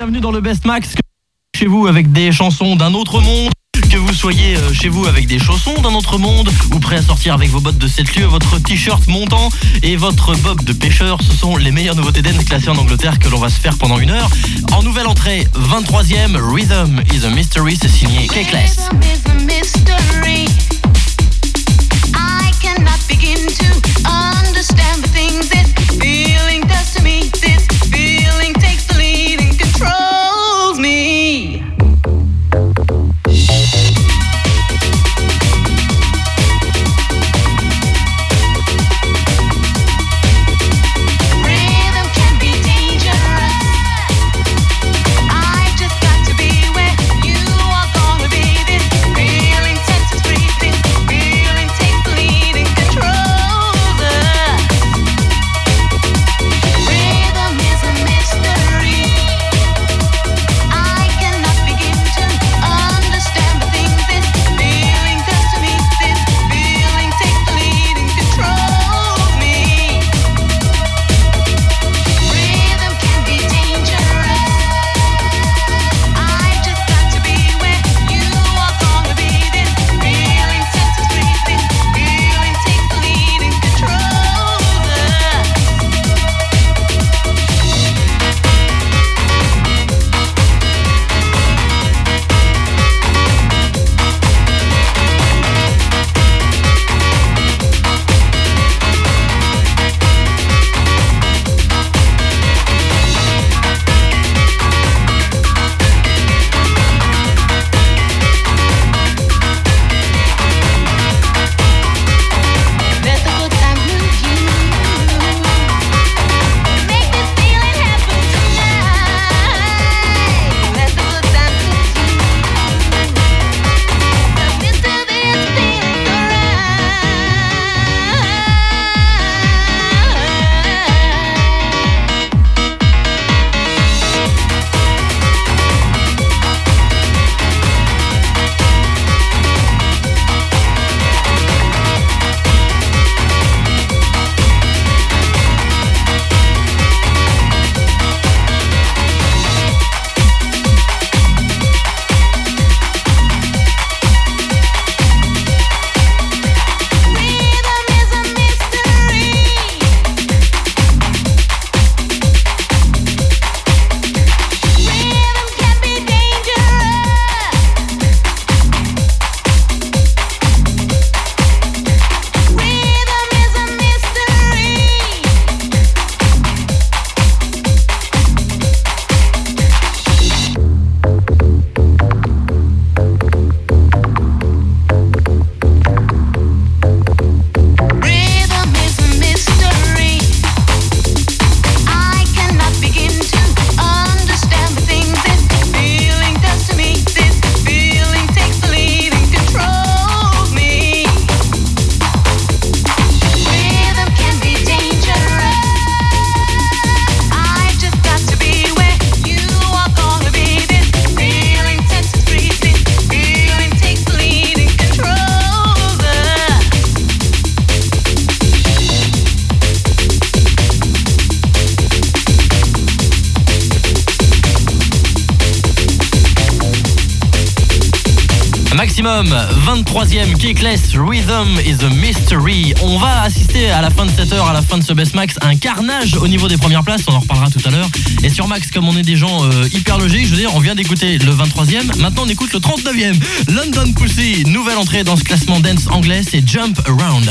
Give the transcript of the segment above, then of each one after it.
Bienvenue dans le Best Max chez vous avec des chansons d'un autre monde. Que vous soyez euh, chez vous avec des chaussons d'un autre monde ou prêt à sortir avec vos bottes de 7 lieux, votre t-shirt montant et votre bob de pêcheur, ce sont les meilleures nouveautés dance classées en Angleterre que l'on va se faire pendant une heure. En nouvelle entrée, 23e, Rhythm is a Mystery, c'est signé mystery. I cannot begin to understand the things 23e, Kickless, Rhythm is a Mystery. On va assister à la fin de cette heure, à la fin de ce Best Max, un carnage au niveau des premières places, on en reparlera tout à l'heure. Et sur Max, comme on est des gens euh, hyper logiques, je veux dire, on vient d'écouter le 23e, maintenant on écoute le 39e. London Pussy, nouvelle entrée dans ce classement dance anglais, c'est Jump Around.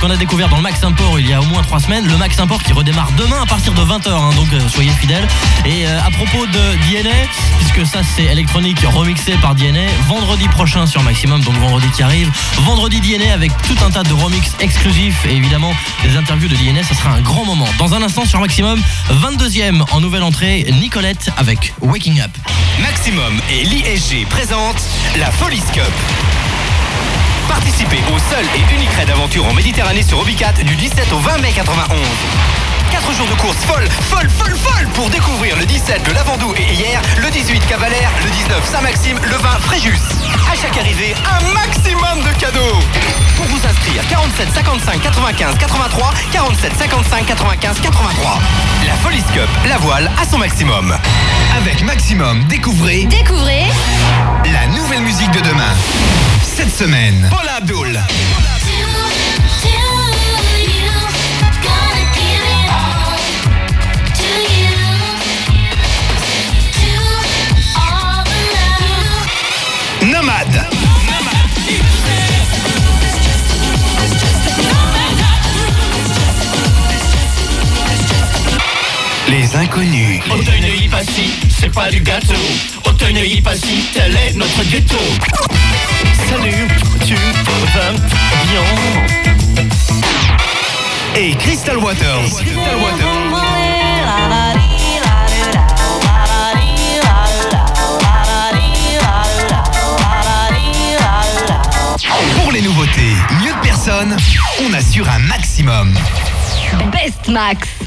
Qu'on a découvert dans le Max Import il y a au moins trois semaines. Le Max Import qui redémarre demain à partir de 20h, donc euh, soyez fidèles. Et euh, à propos de DNA, puisque ça c'est Electronic remixé par DNA, vendredi prochain sur Maximum, donc vendredi qui arrive. Vendredi DNA avec tout un tas de remix exclusifs et évidemment des interviews de DNA, ça sera un grand moment. Dans un instant sur Maximum, 22e en nouvelle entrée, Nicolette avec Waking Up. Maximum et l'ISG présentent la Police Cup. Participez au seul et unique raid d'aventure en Méditerranée sur Obicat du 17 au 20 mai 91. 4 jours de course folle, folle, folle, folle pour découvrir le 17 le Lavandou et hier, le 18 Cavalère, le 19 Saint-Maxime, le 20 Fréjus. À chaque arrivée, un maximum de cadeaux. Pour vous inscrire, 47 55 95 83, 47 55 95 83. La Police Cup, la voile à son maximum. Avec Maximum, découvrez Découvrez la nouvelle musique de demain. Cette semaine, Paula Abdul. Nomade. Les inconnus. Auteuil-Neuilly-Passy, c'est pas du gâteau. Auteuil-Neuilly-Passy, tel est notre ghetto. Salut, tu vas bien Et Crystal Waters. Crystal Waters. Pour les nouveautés, mieux que personne, on assure un maximum. Best Max.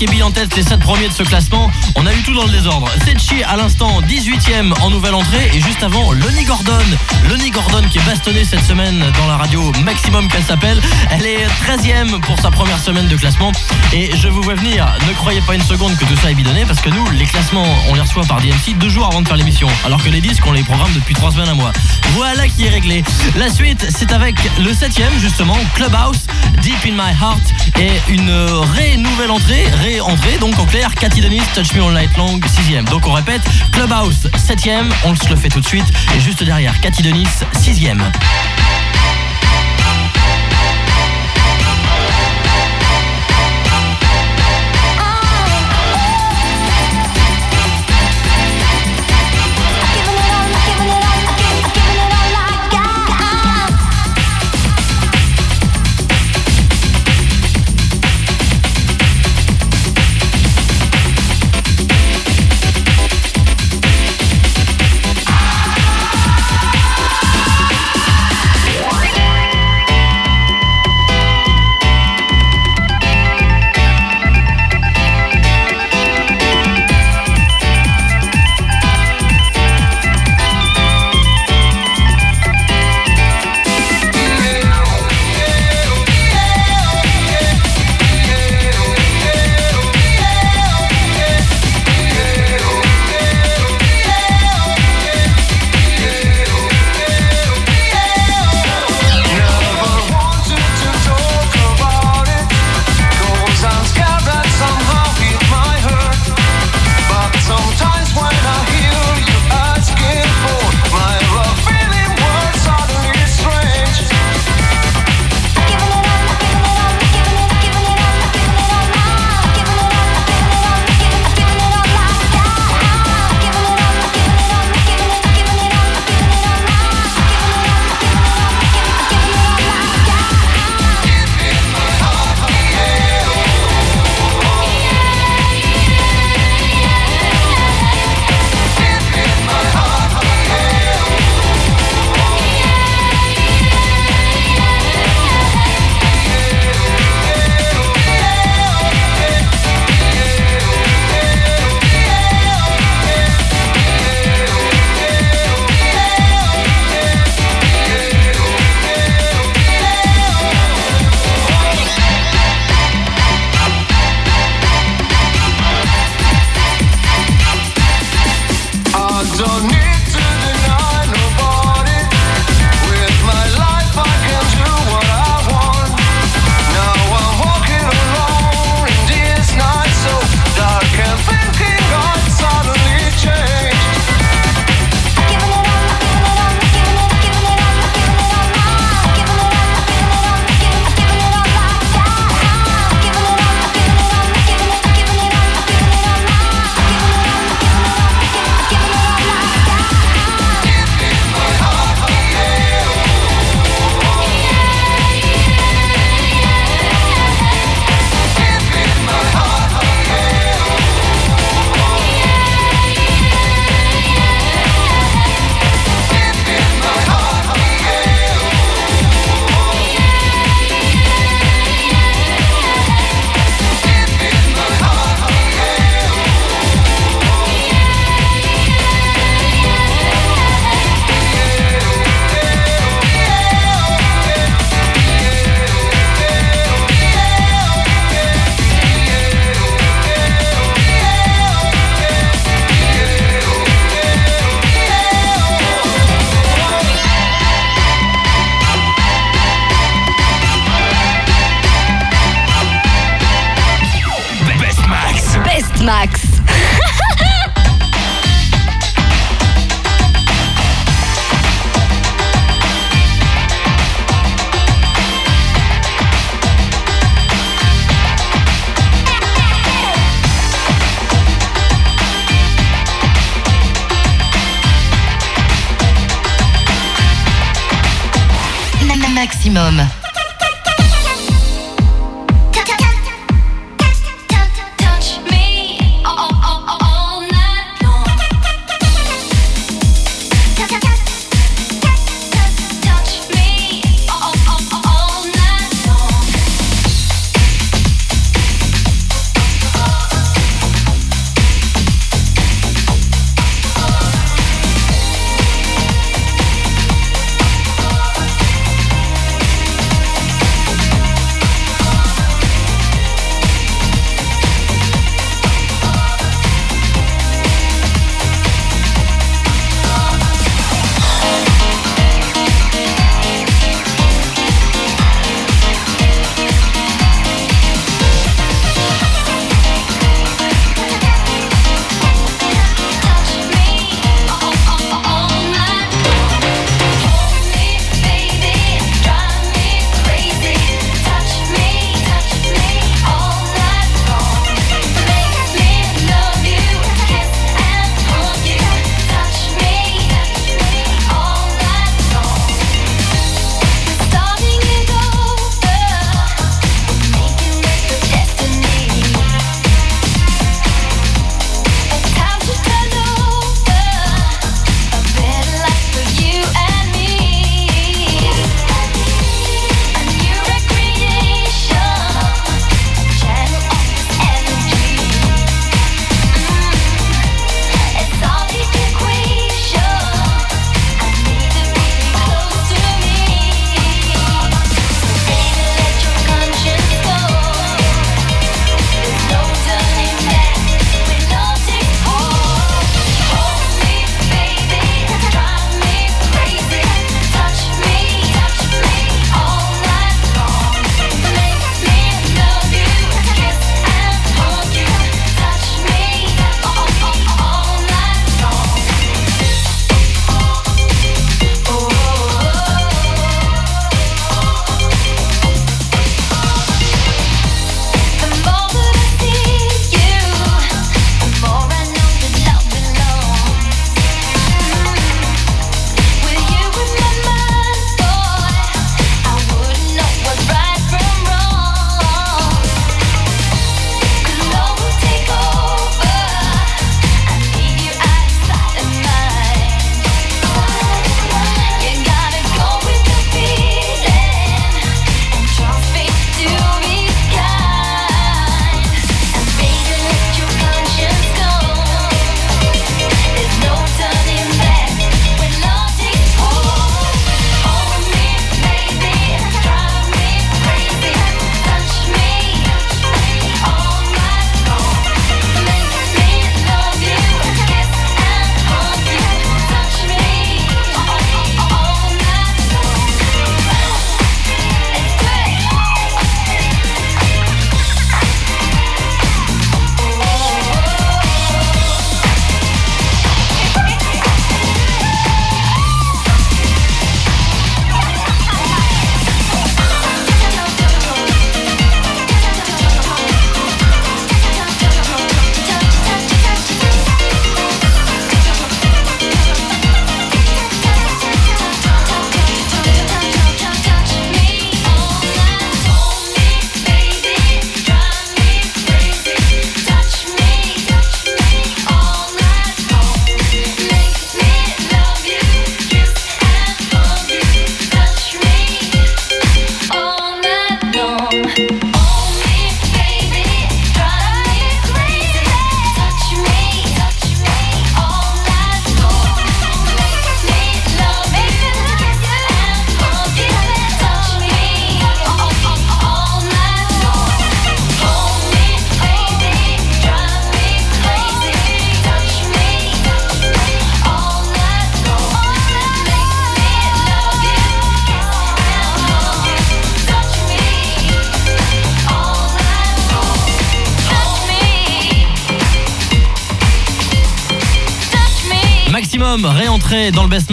En tête les 7 premiers de ce classement, on a eu tout dans le désordre. Setchi à l'instant 18ème en nouvelle entrée et juste avant Lonnie Gordon. Lonnie Gordon qui est bastonnée cette semaine dans la radio maximum qu'elle s'appelle. Elle est 13ème pour sa première semaine de classement et je vous vois venir, ne croyez pas une seconde que tout ça est bidonné parce que nous, les classements, on les reçoit par DMC deux jours avant de faire l'émission alors que les disques, on les programme depuis 3 semaines à mois. Voilà qui est réglé. La suite, c'est avec le 7ème justement, Clubhouse, Deep in My Heart et une ré-nouvelle entrée, ré-entrée, donc en clair, Cathy Dennis, Touch Me All Night Long, 6ème. Donc on répète, Clubhouse, 7ème, on se le fait tout de suite, et juste derrière, Cathy Dennis, 6ème.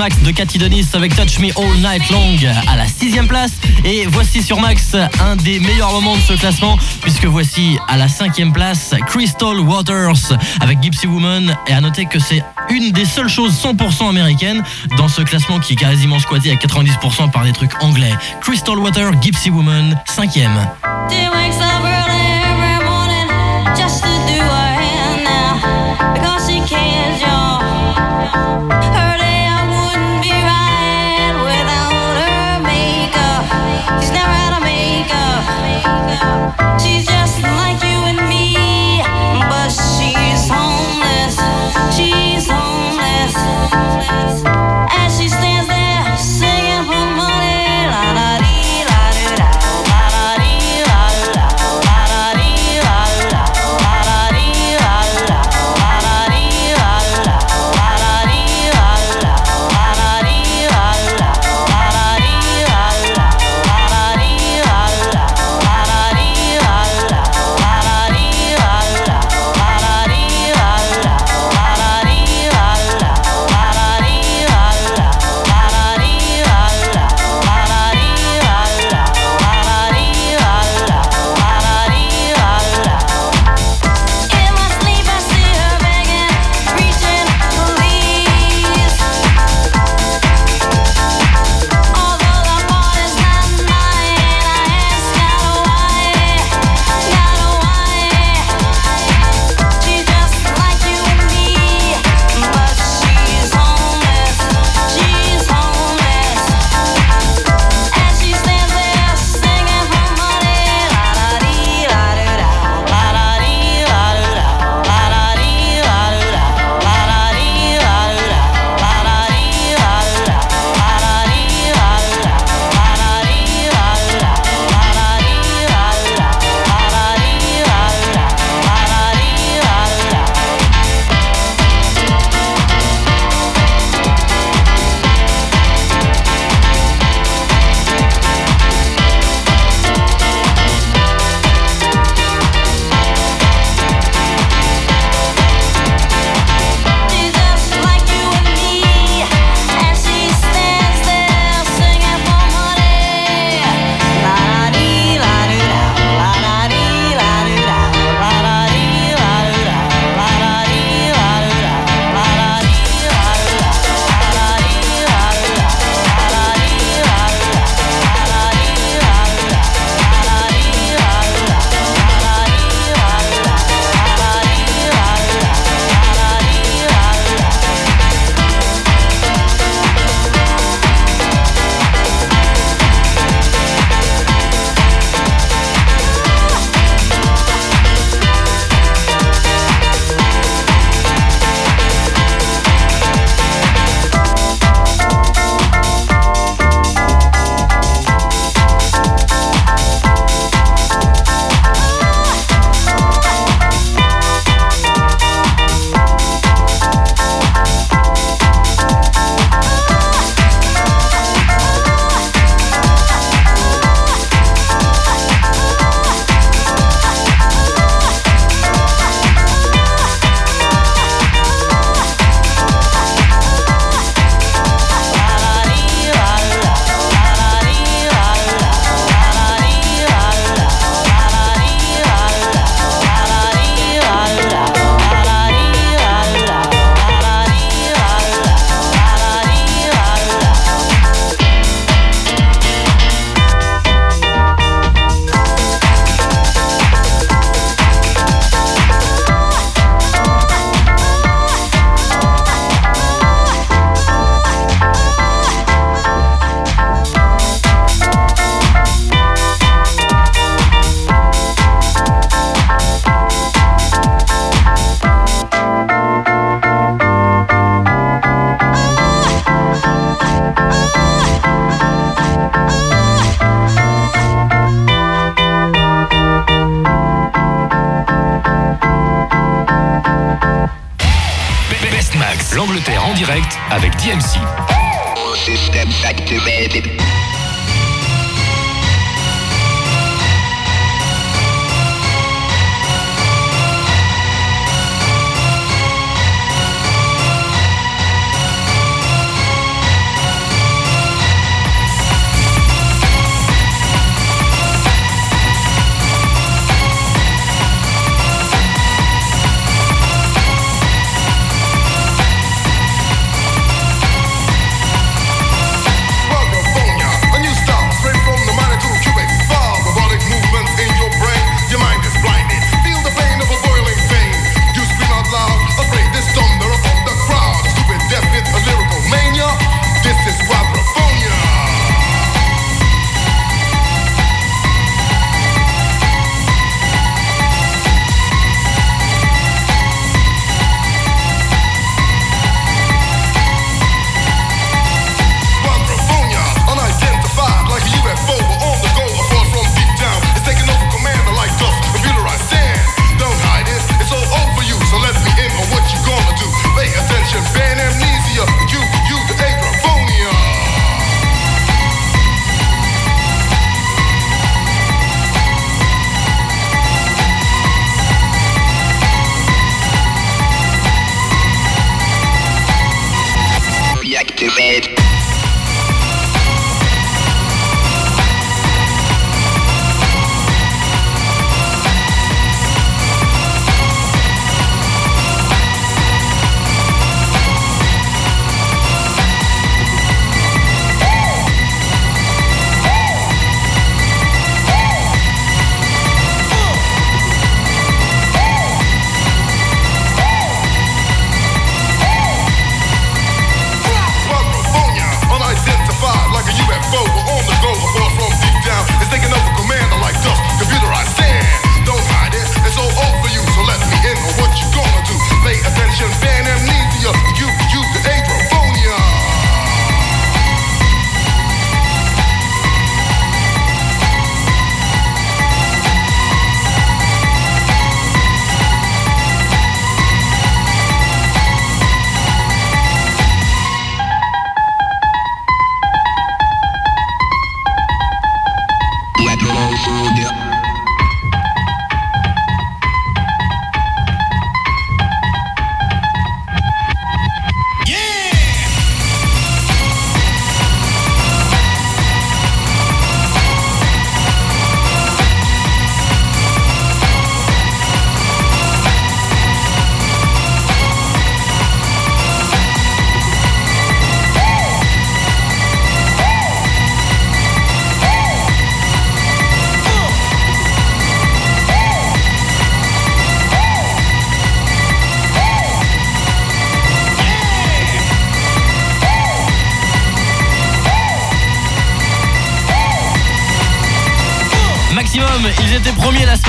De Cathy Denis avec Touch Me All Night Long à la sixième place. Et voici sur Max un des meilleurs moments de ce classement, puisque voici à la cinquième place Crystal Waters avec Gypsy Woman. Et à noter que c'est une des seules choses 100% américaines dans ce classement qui est quasiment squatté à 90% par des trucs anglais. Crystal Water, Gypsy Woman, cinquième.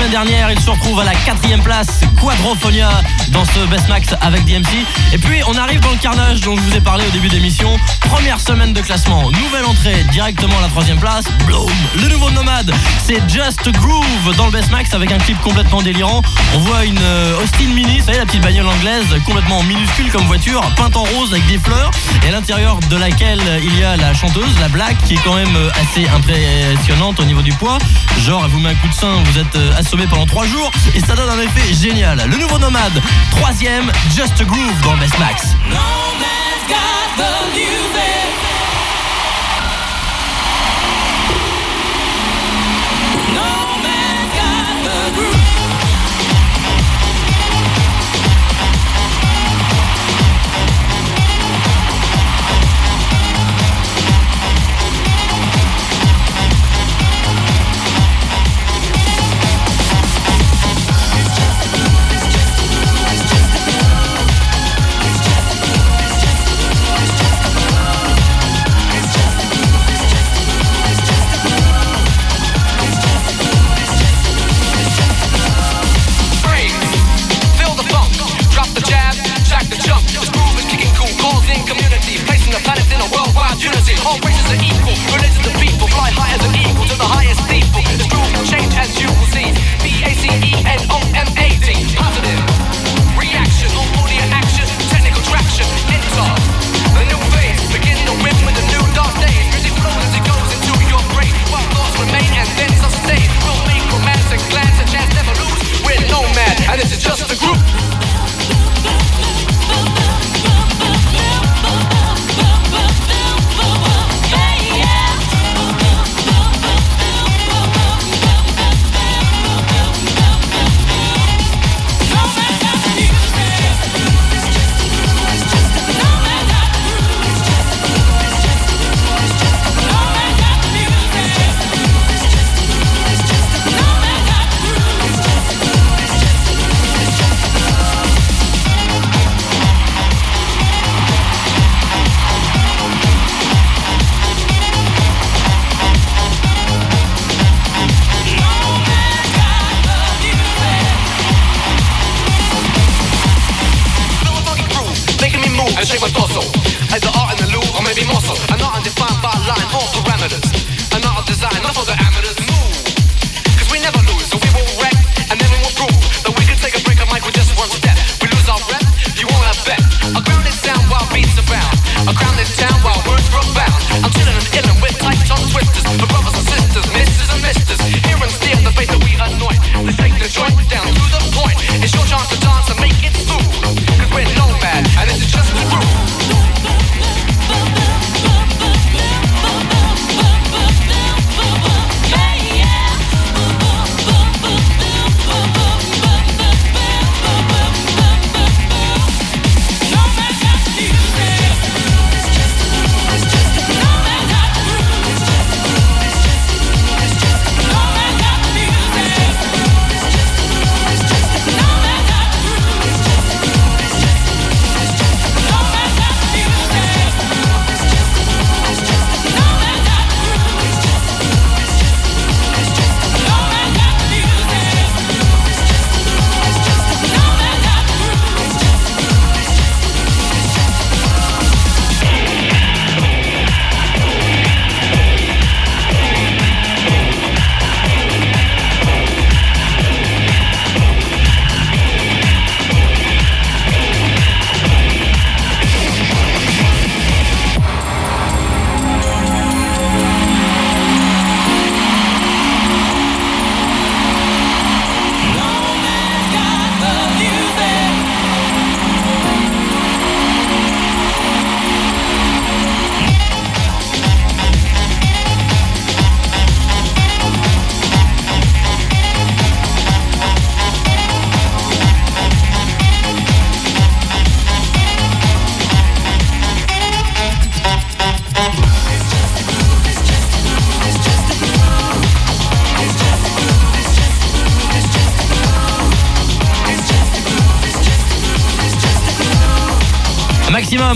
Dernière, ils se retrouvent à la quatrième place, Quadrophonia dans ce Best Max avec DMC. Et puis on arrive dans le carnage dont je vous ai parlé au début d'émission. Première semaine de classement, nouvelle entrée directement à la troisième place, Bloom, le nouveau nomade. C'est Just Groove dans le Best Max avec un clip complètement délirant. On voit une euh, Austin Mini, vous savez la petite bagnole anglaise, complètement minuscule comme voiture, peinte en rose avec des fleurs, et à l'intérieur de laquelle il y a la chanteuse, la Black, qui est quand même euh, assez impressionnante au niveau du poids. Genre, elle vous met un coup de sein, vous êtes euh, assommé pendant trois jours, et ça donne un effet génial. Le nouveau nomade, troisième, Just Groove dans Best Max. A.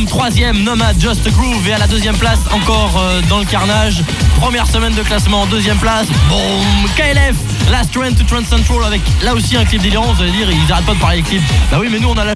Troisième, Nomad, Just Groove et à la deuxième place encore euh, dans le carnage. Première semaine de classement, deuxième place, boum, KLF, Last Trend to Trend Central avec là aussi un clip délirant, vous allez dire, ils arrêtent pas de parler clips. Bah oui mais nous on a la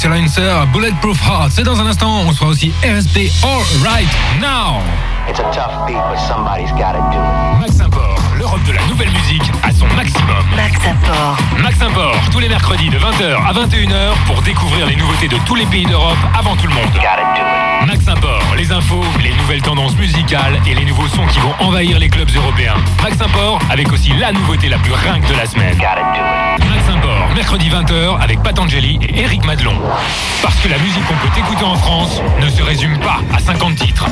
Silencer, Bulletproof Heart. C'est dans un instant. On sera aussi RSP All Right Now. It's a tough beat, but somebody's gotta do it. Max Import, l'Europe de la nouvelle musique à son maximum. Max Import. Max Import, tous les mercredis de 20h à 21h pour découvrir les nouveautés de tous les pays d'Europe avant tout le monde. Max Import, les infos, les nouvelles tendances musicales et les nouveaux sons qui vont envahir les clubs européens. Max Import, avec aussi la nouveauté la plus ringue de la semaine. Max Import, mercredi 20h avec Patangeli et Eric Madelon. Parce que la musique qu'on peut écouter en France ne se résume pas à 50 titres.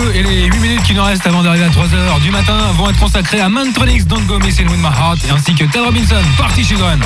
Et les 8 minutes qui nous restent avant d'arriver à 3h du matin vont être consacrées à Mantronix, Don't Go Missing With My Heart, ainsi que Ted Robinson, Party Children.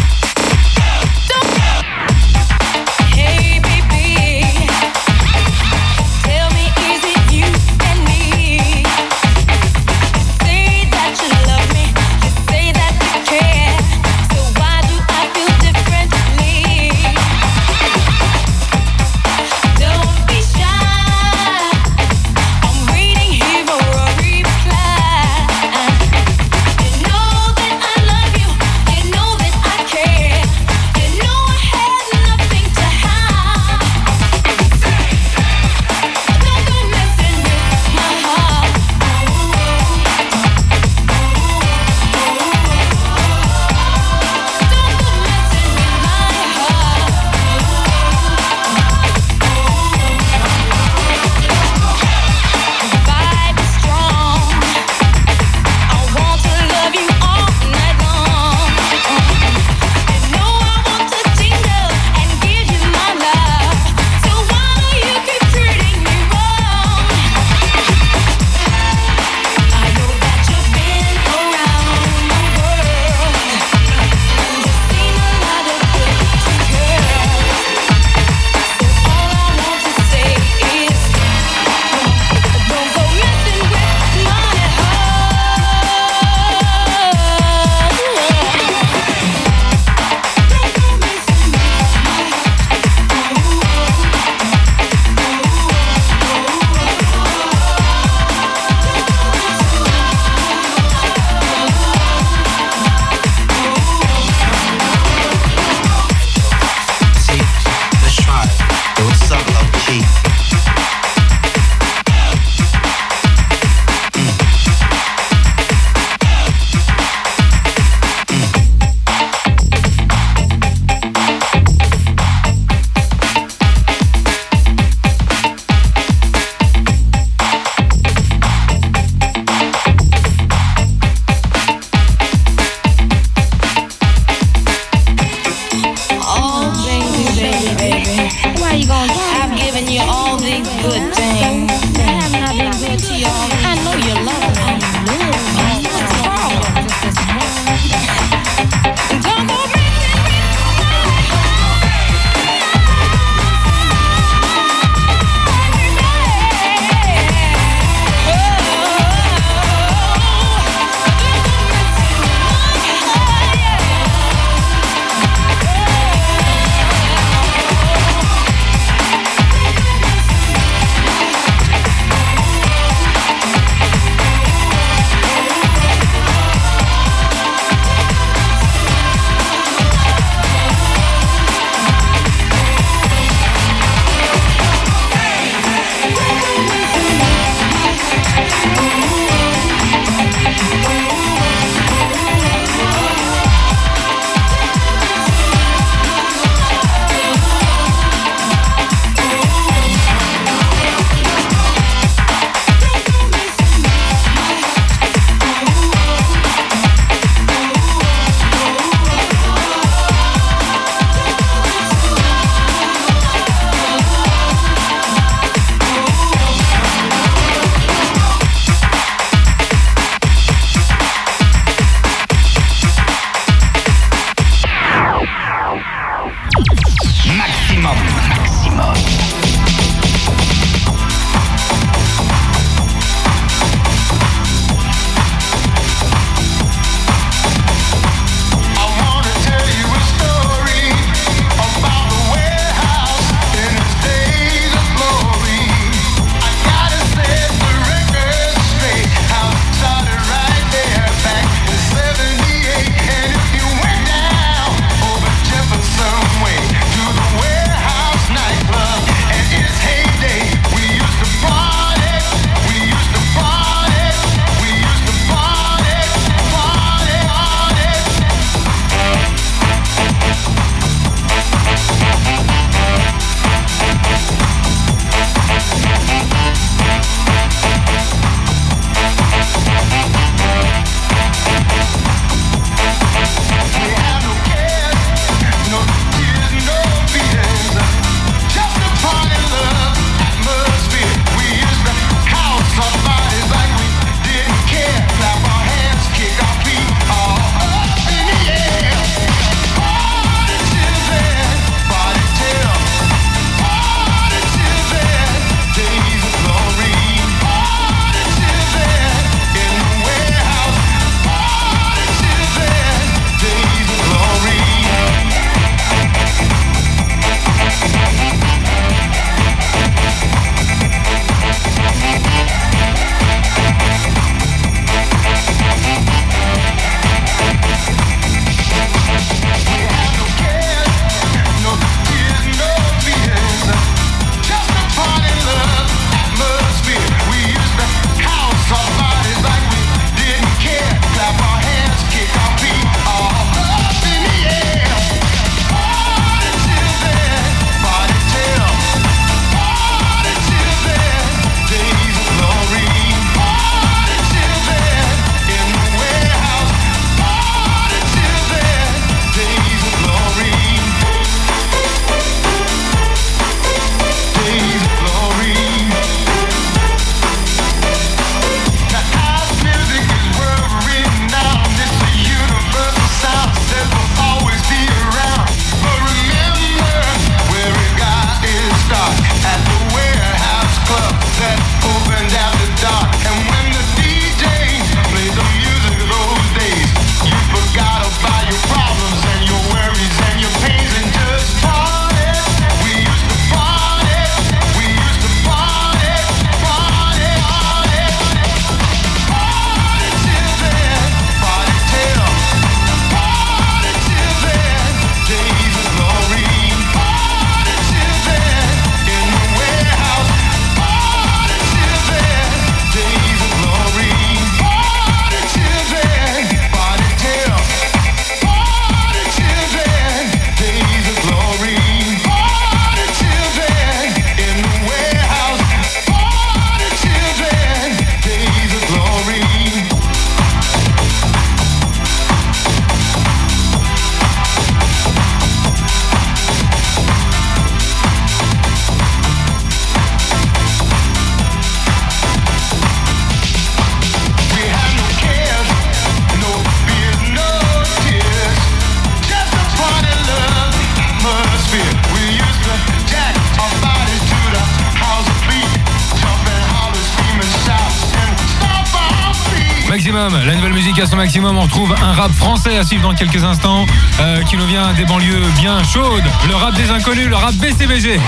Maximum. On retrouve un rap français à suivre dans quelques instants euh, qui nous vient des banlieues bien chaudes. Le rap des inconnus, le rap BCBG.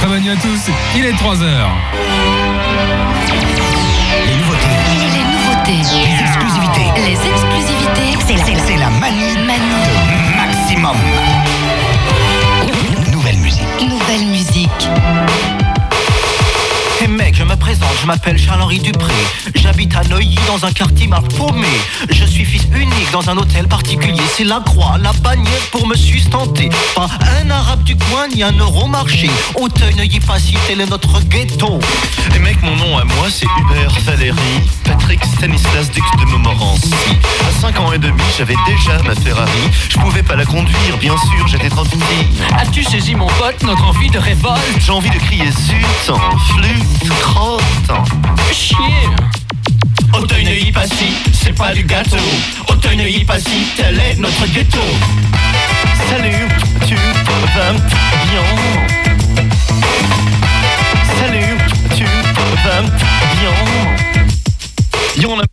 Très bonne nuit à tous. Il est 3h. Les nouveautés. Les nouveautés. Les exclusivités. Les exclusivités. C'est la, c'est la manie Manu. de maximum. Nouvelle musique. Nouvelle musique. Hey mec, je me présente, je m'appelle Charles-Henri Dupré. J'habite à Neuilly dans un quartier mal paumé. Je suis fils unique dans un hôtel particulier. C'est la croix, la bannière pour me sustenter. Pas un arabe du coin ni un euro marché. Auteuil, Neuilly, Passy, tel est notre ghetto. Et mec, mon nom à moi, c'est Hubert Valéry, Patrick Stanislas Dux de Montmorency. À 5 ans et demi, j'avais déjà ma Ferrari. Je pouvais pas la conduire, bien sûr, j'étais trop petit. As-tu saisi mon pote, notre envie de révolte? J'ai envie de crier zut, en flûte, crotte. Chier Auteuil Passy, c'est pas du gâteau. Auteuil Passy, tel est notre ghetto. Salut, tu vas bien Salut, tu vas bien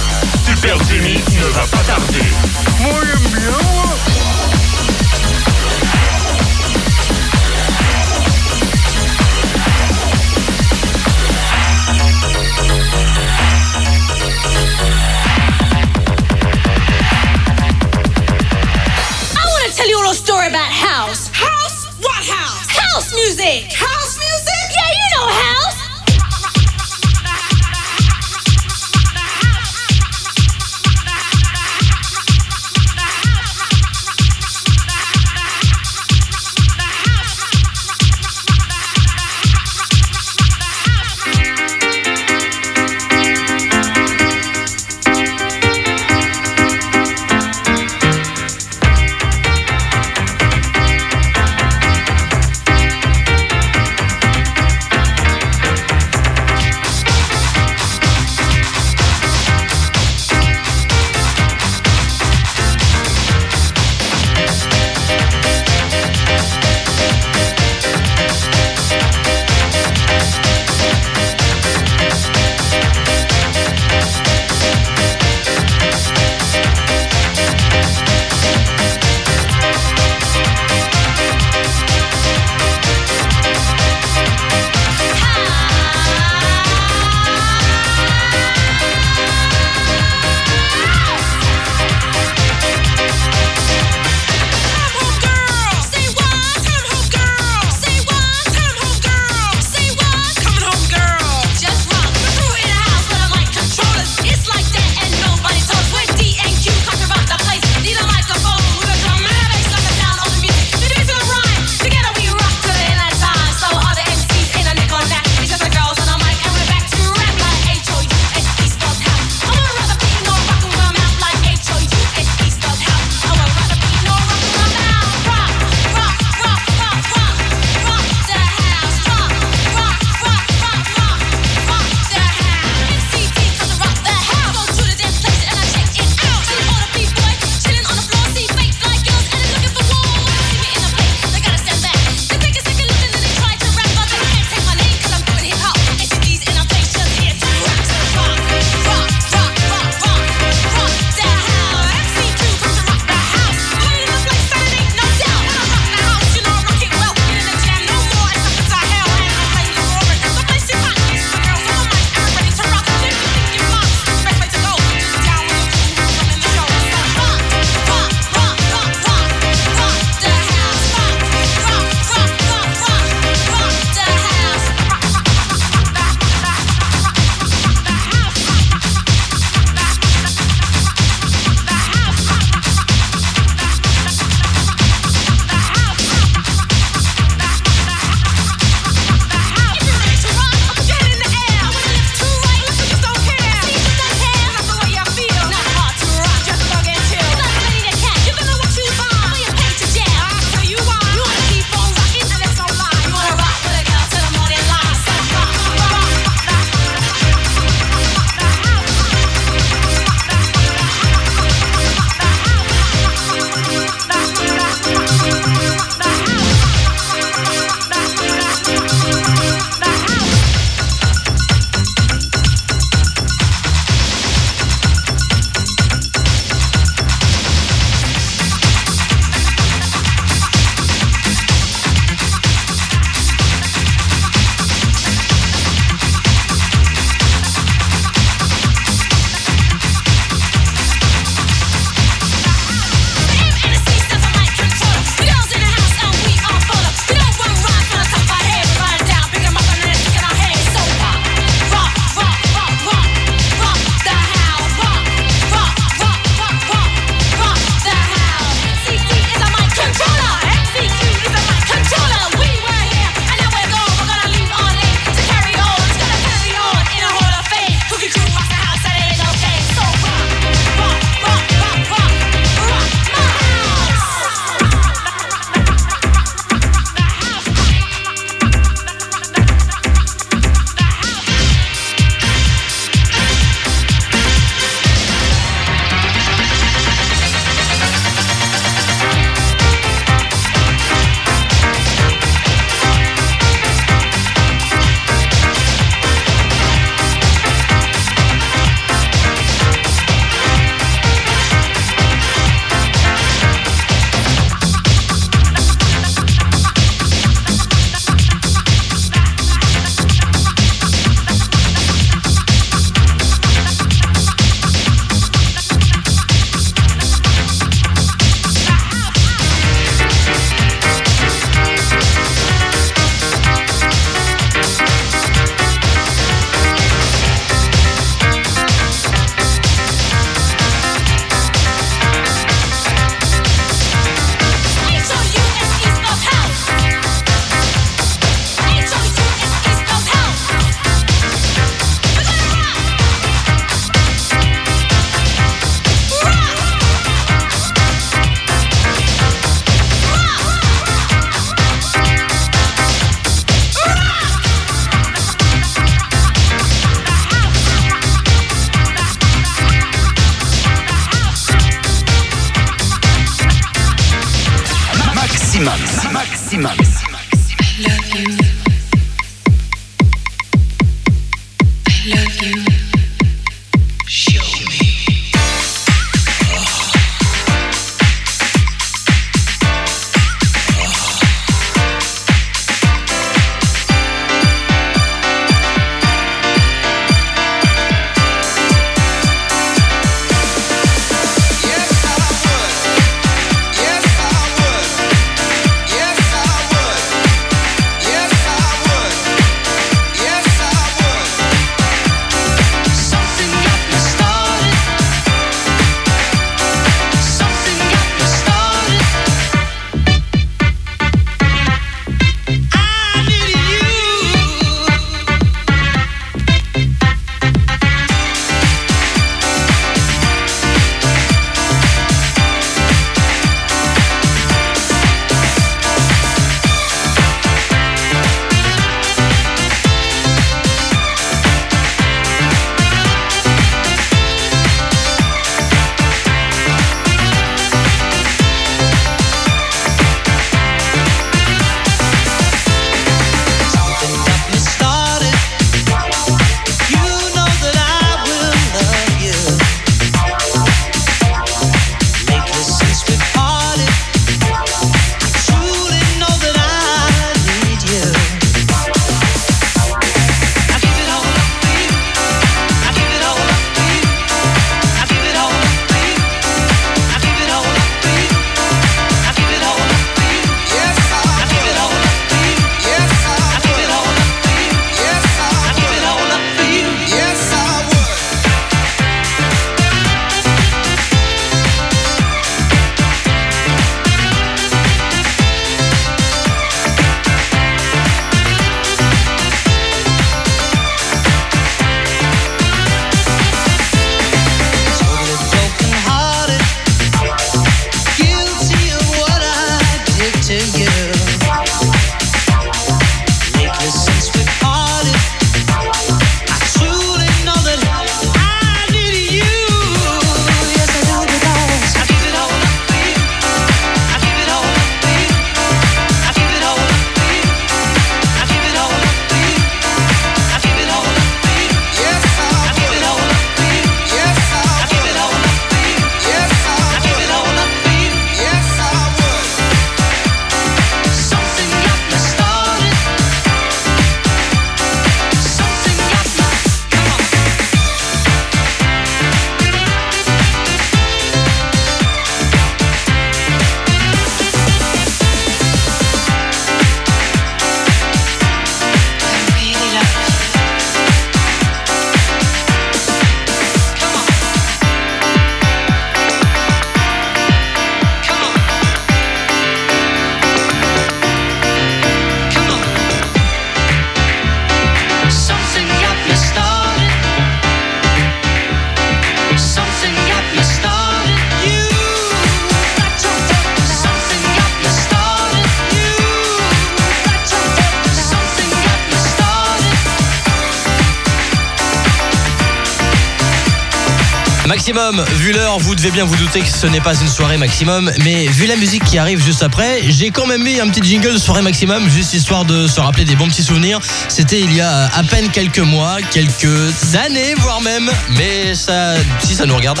Maximum, vu l'heure, vous devez bien vous douter que ce n'est pas une soirée maximum, mais vu la musique qui arrive juste après, j'ai quand même mis un petit jingle de soirée maximum, juste histoire de se rappeler des bons petits souvenirs. C'était il y a à peine quelques mois, quelques années, voire même, mais ça, si ça nous regarde,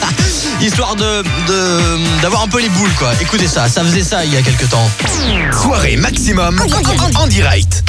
histoire de de- d'avoir un peu les boules quoi. Écoutez ça, ça faisait ça il y a quelques temps. Soirée maximum en, en direct.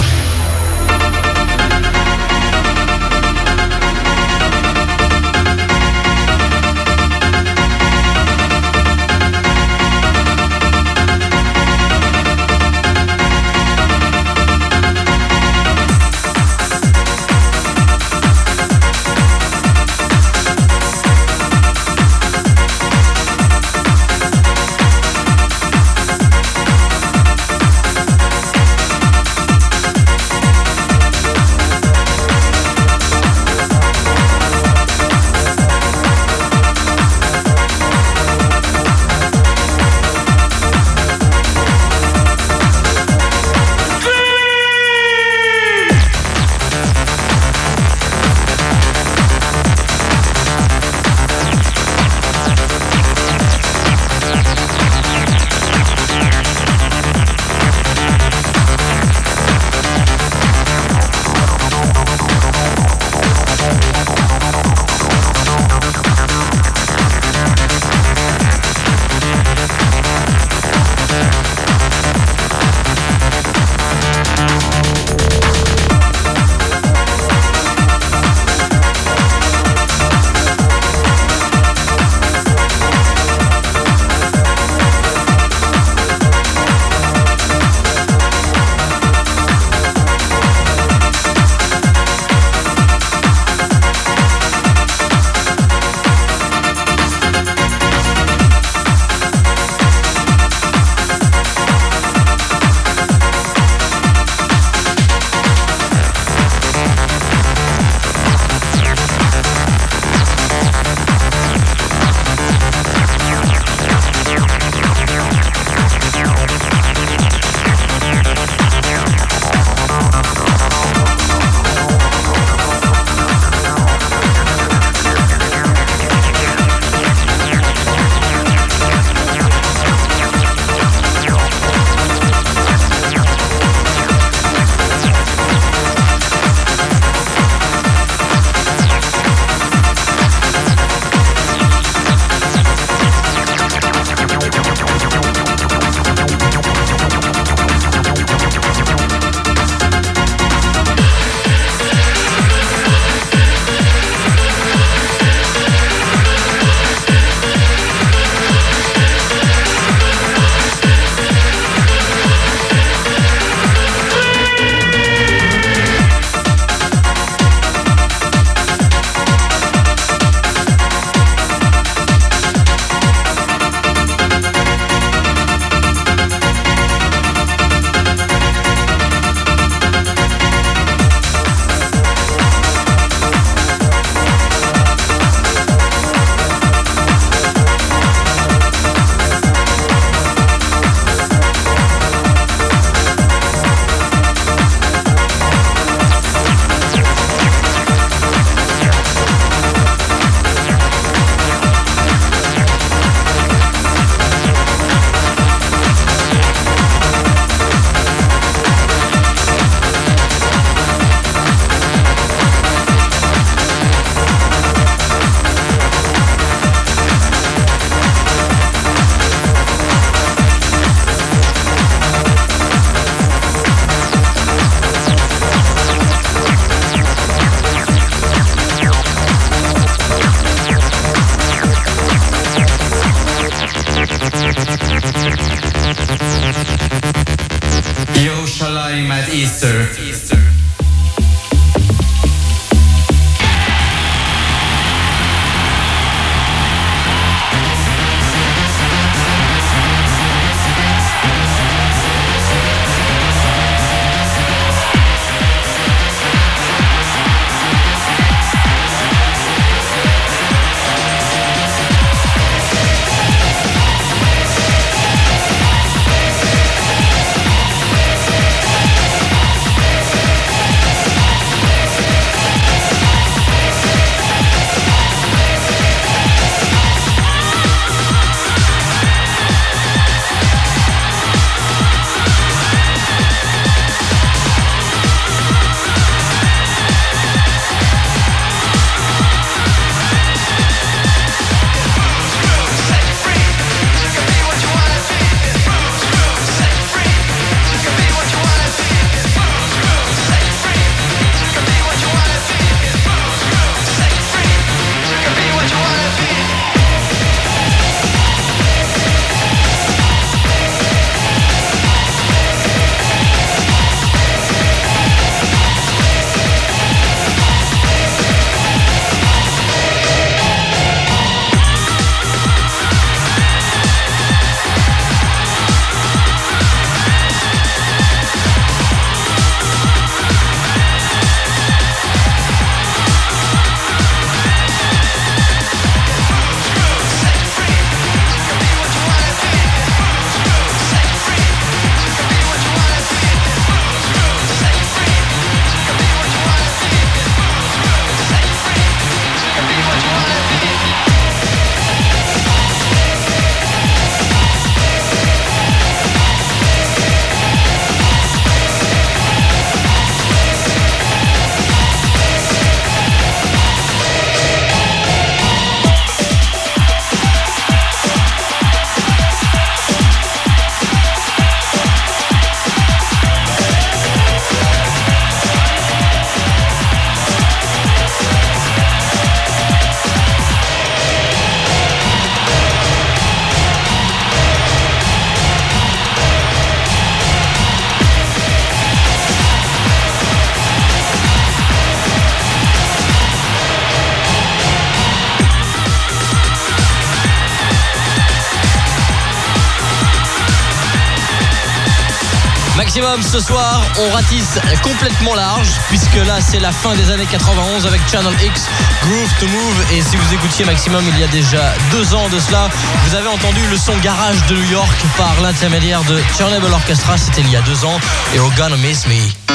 Ce soir, on ratisse complètement large puisque là c'est la fin des années 91 avec Channel X, Groove to Move. Et si vous écoutiez Maximum il y a déjà deux ans de cela, vous avez entendu le son garage de New York par l'intermédiaire de Chernobyl Orchestra, c'était il y a deux ans. Et Oh Gonna Miss Me.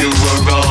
You were wrong.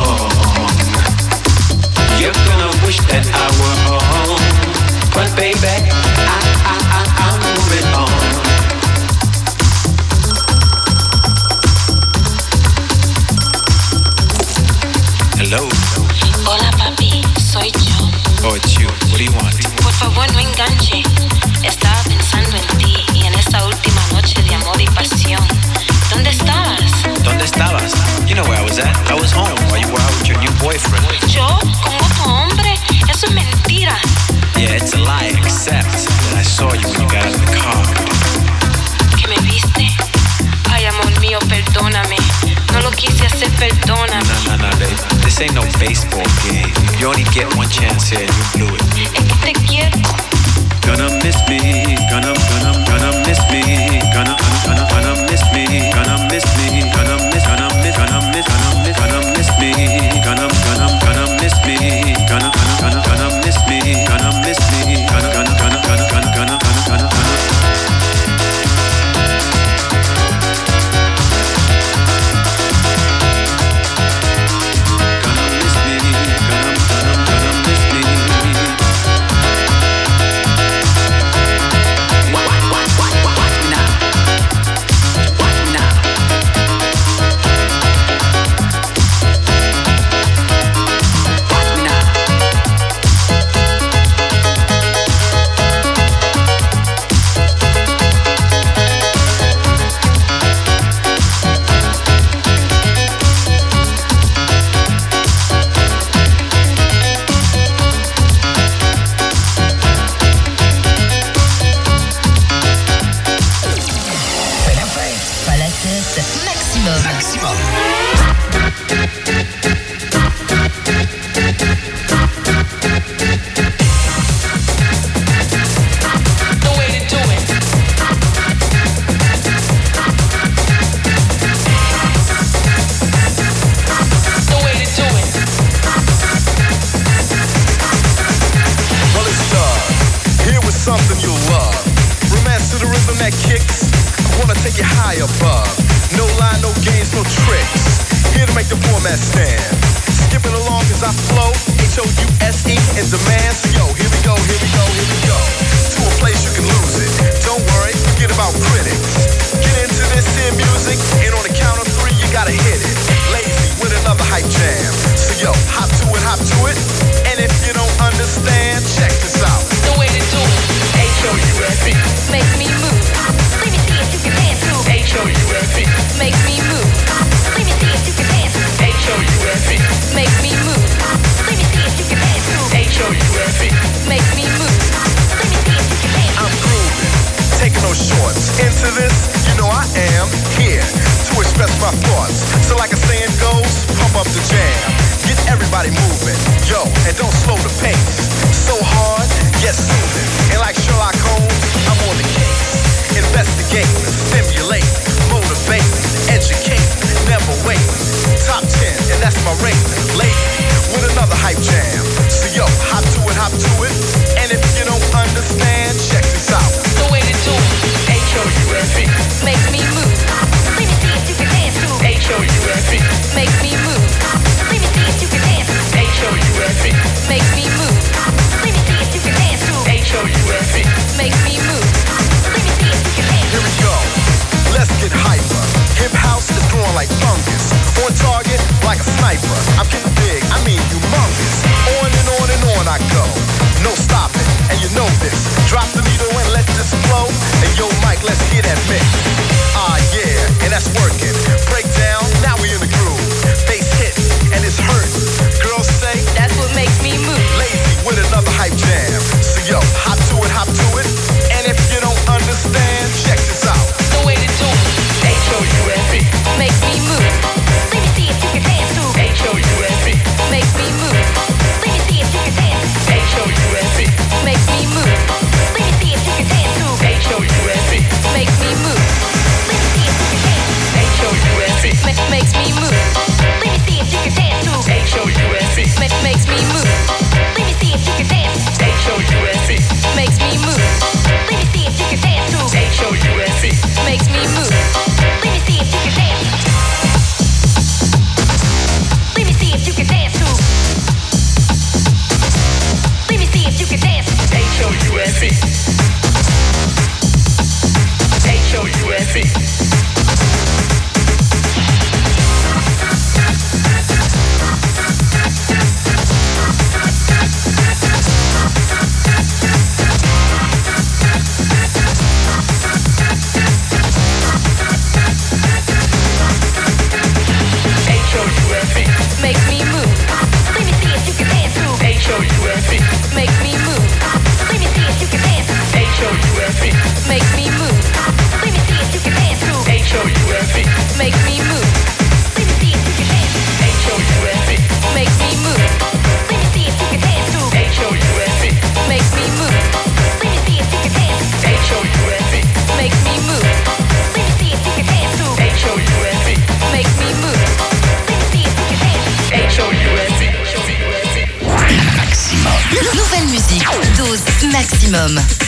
Maximum.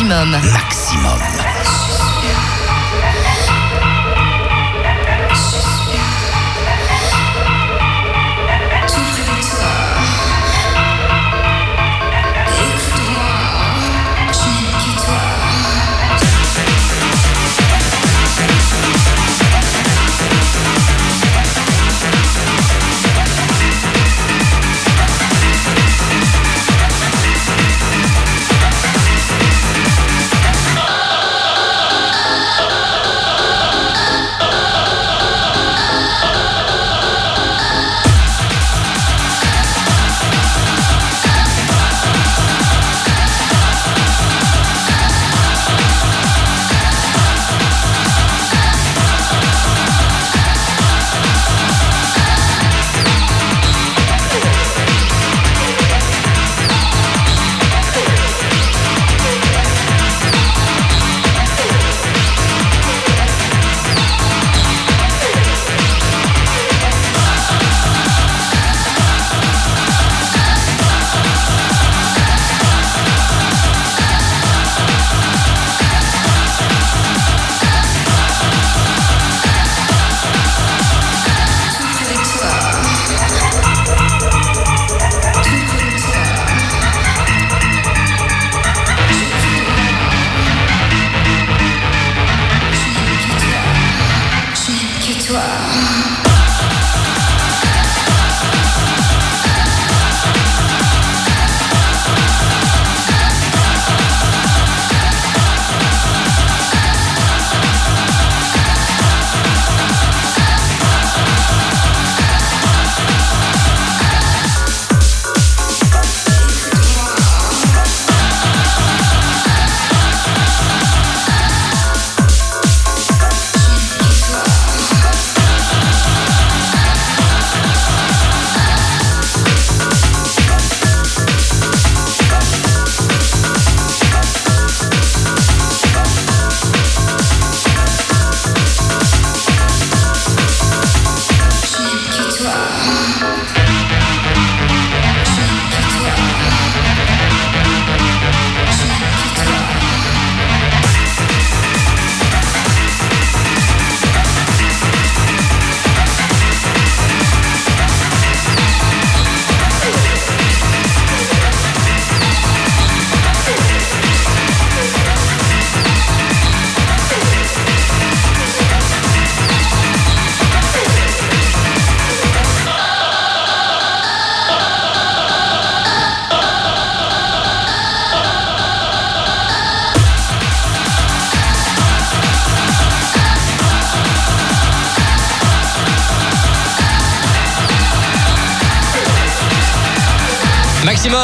Maximum.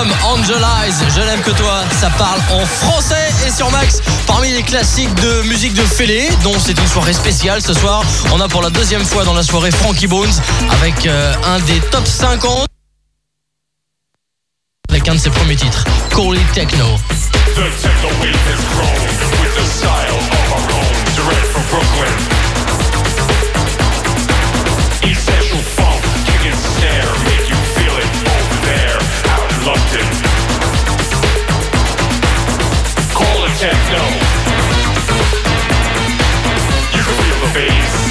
l'album Je l'aime que toi, ça parle en français et sur Max. Parmi les classiques de musique de Félé, dont c'est une soirée spéciale ce soir, on a pour la deuxième fois dans la soirée Frankie Bones avec euh, un des top 50 avec un de ses premiers titres, Call It Techno. face.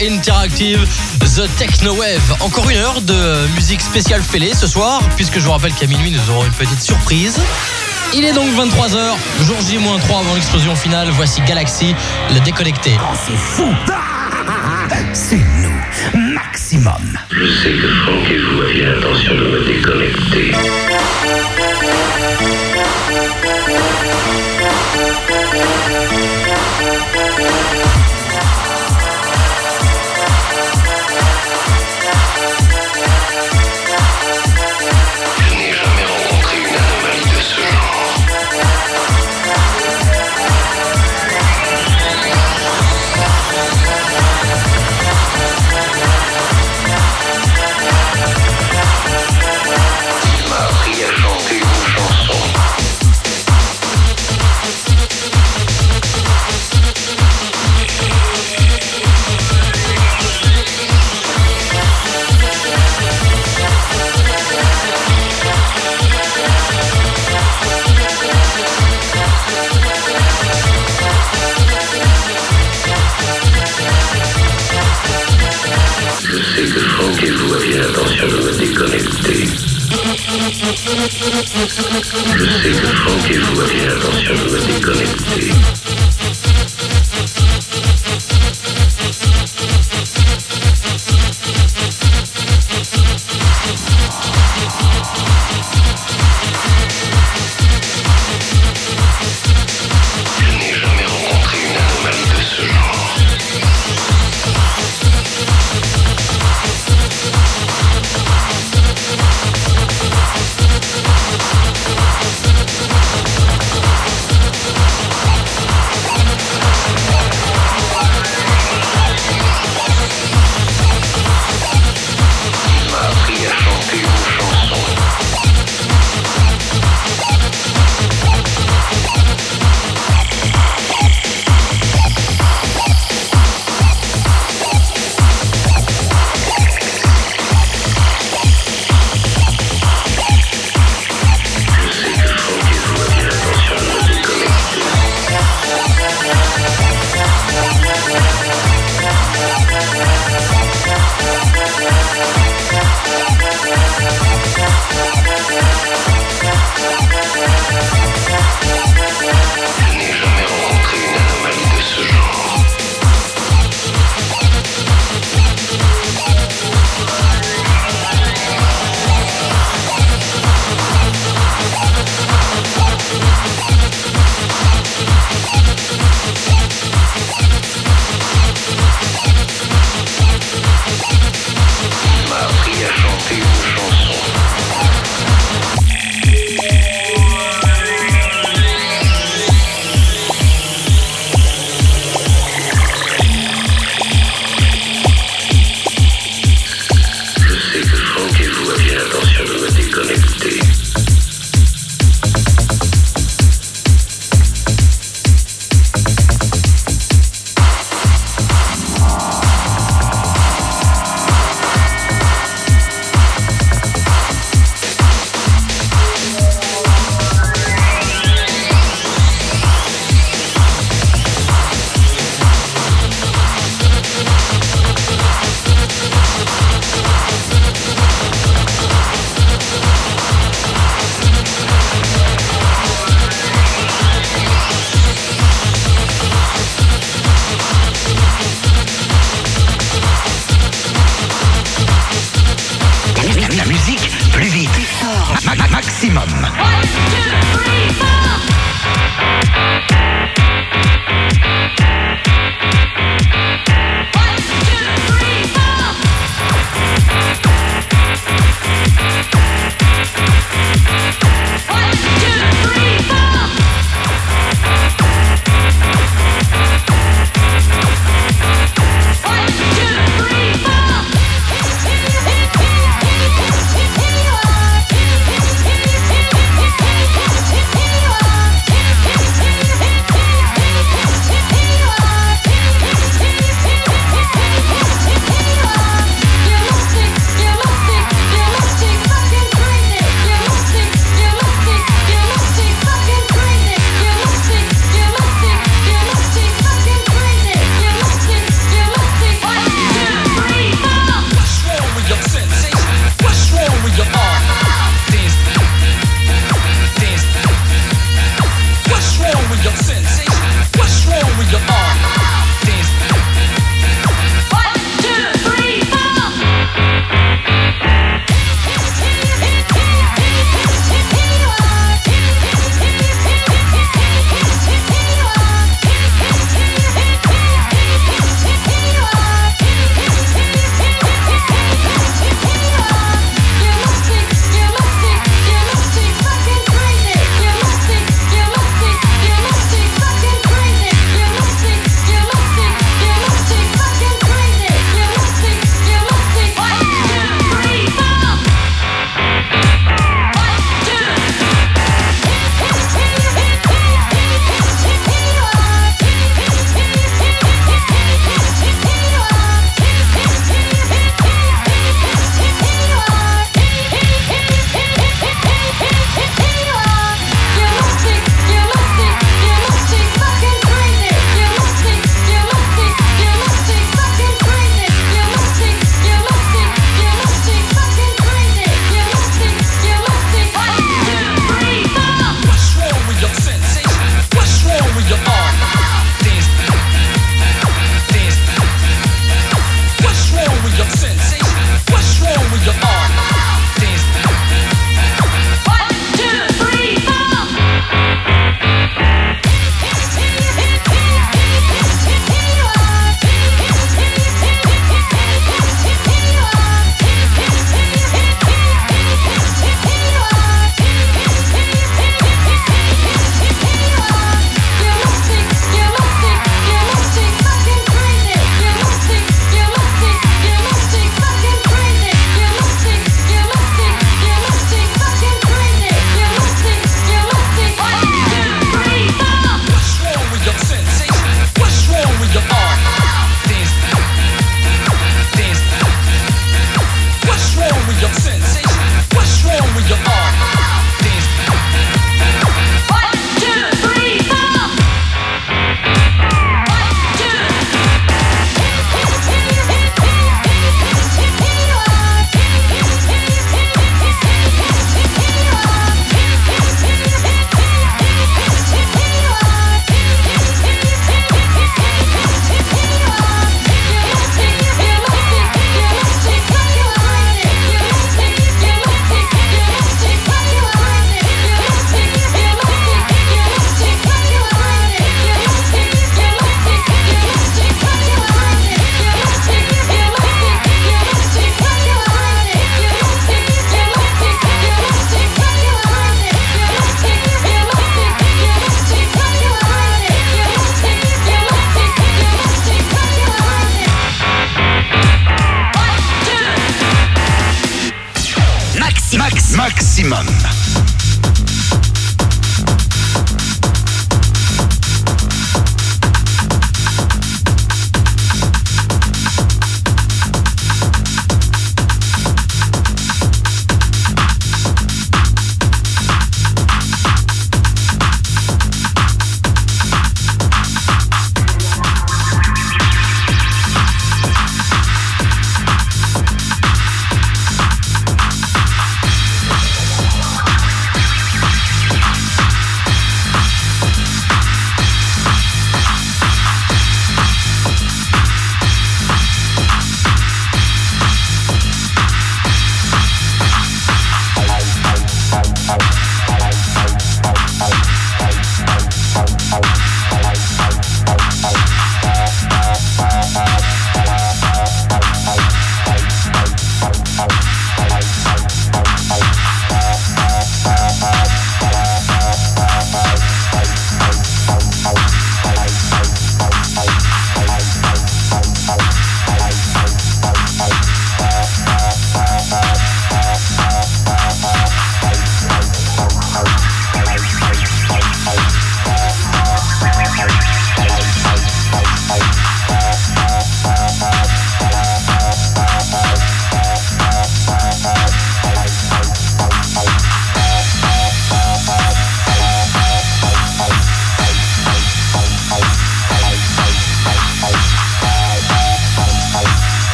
Interactive, The Techno Wave. Encore une heure de musique spéciale fêlée ce soir, puisque je vous rappelle qu'à minuit, nous aurons une petite surprise. Il est donc 23h, jour J-3 avant l'explosion finale. Voici Galaxy, le déconnecté. Oh, c'est fou! C'est nous, maximum.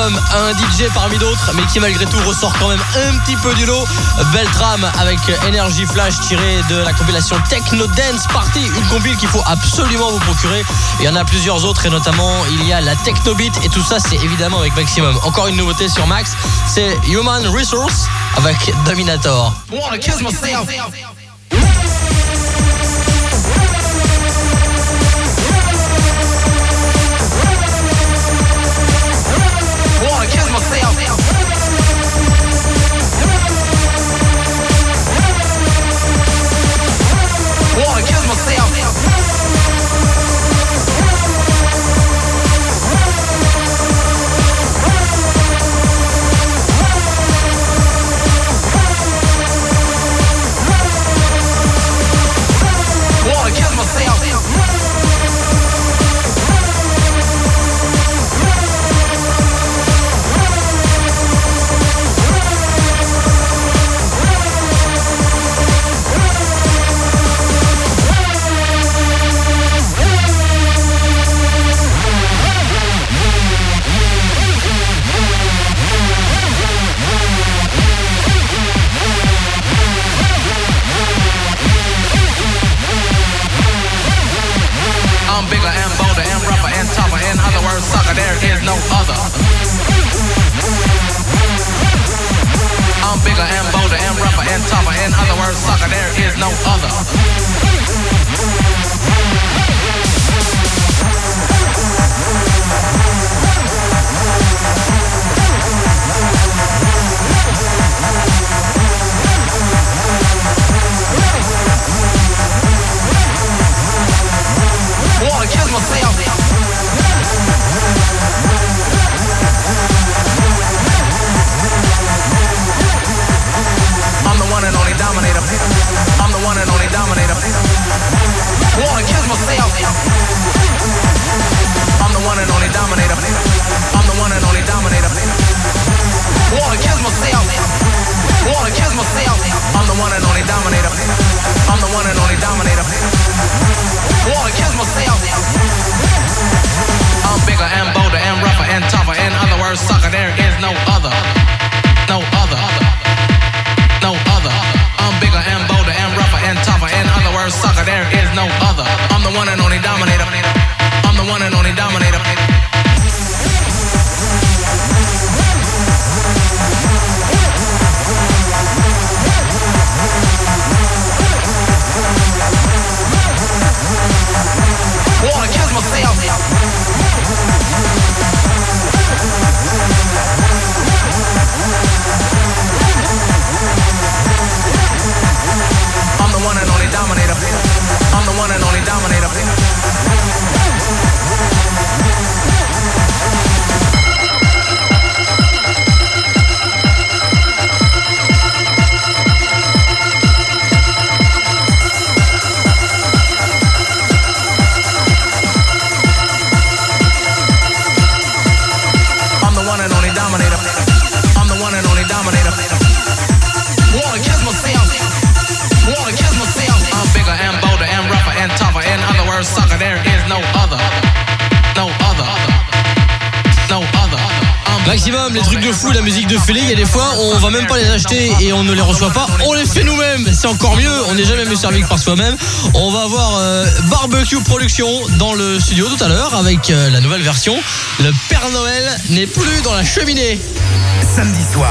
Un DJ parmi d'autres, mais qui malgré tout ressort quand même un petit peu du lot. Beltram avec Energy Flash tiré de la compilation Techno Dance Party, une compile qu'il faut absolument vous procurer. Il y en a plusieurs autres et notamment il y a la Techno Beat et tout ça c'est évidemment avec Maximum. Encore une nouveauté sur Max, c'est Human Resource avec Dominator. And. In other words, sucker, there is no other. as myself. I'm the one and only dominator. I'm the one and only dominator. Wanna kiss myself. I'm bigger and bolder and rougher and tougher. In other words, sucker, there is no other. No other. No other. I'm bigger and bolder and rougher and tougher. In other words, sucker, there is no other. I'm the one and only dominator. I'm the one and only dominator. Maximum, les trucs de fou, la musique de Félix, il y a des fois, on va même pas les acheter et on ne les reçoit pas, on les fait nous-mêmes. C'est encore mieux, on n'est jamais mieux servi que par soi-même. On va avoir euh, Barbecue Production dans le studio tout à l'heure avec euh, la nouvelle version. Le Père Noël n'est plus dans la cheminée. Samedi soir.